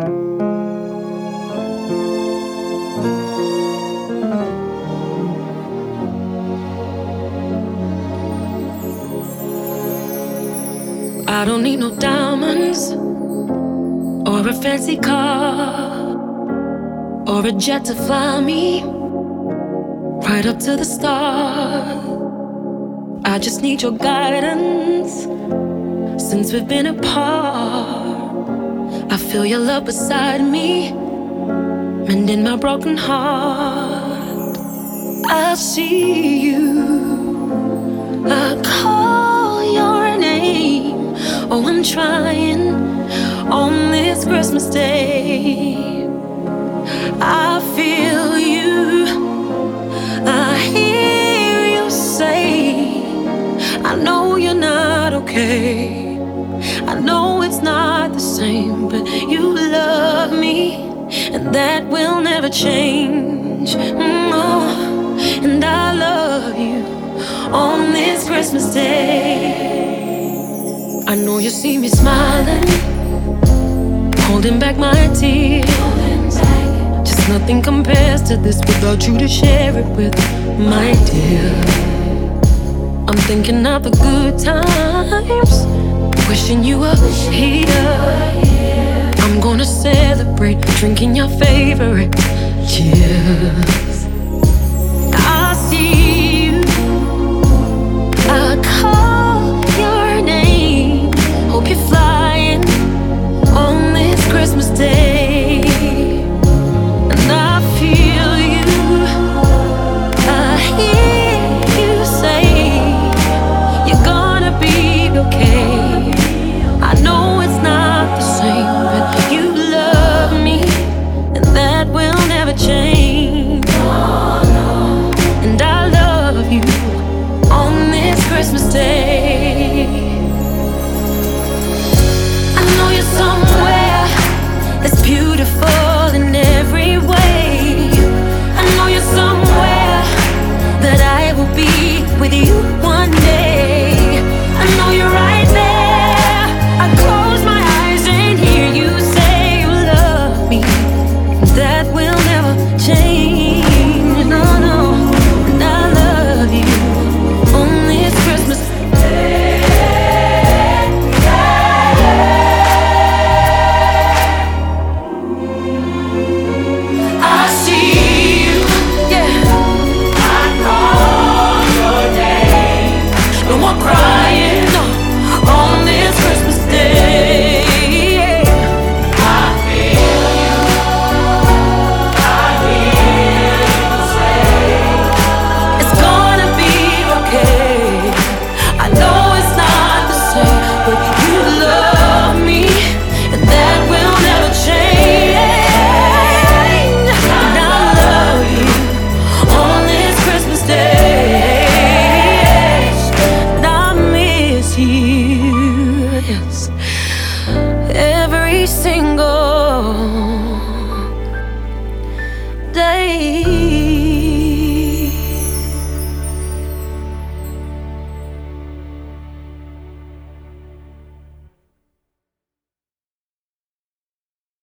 I don't need no diamonds or a fancy car or a jet to fly me right up to the stars. I just need your guidance since we've been apart. Feel your love beside me, mending my broken heart. I see you, I call your name. Oh, I'm trying on this Christmas day. I feel you, I know it's not the same, but you love me, and that will never change. Mm, oh, and I love you on this Christmas day. I know you see me smiling, holding back my tears. Just nothing compares to this without you to share it with, my dear. I'm thinking of the good times, wishing you were here. I'm gonna celebrate, drinking your favorite cheers.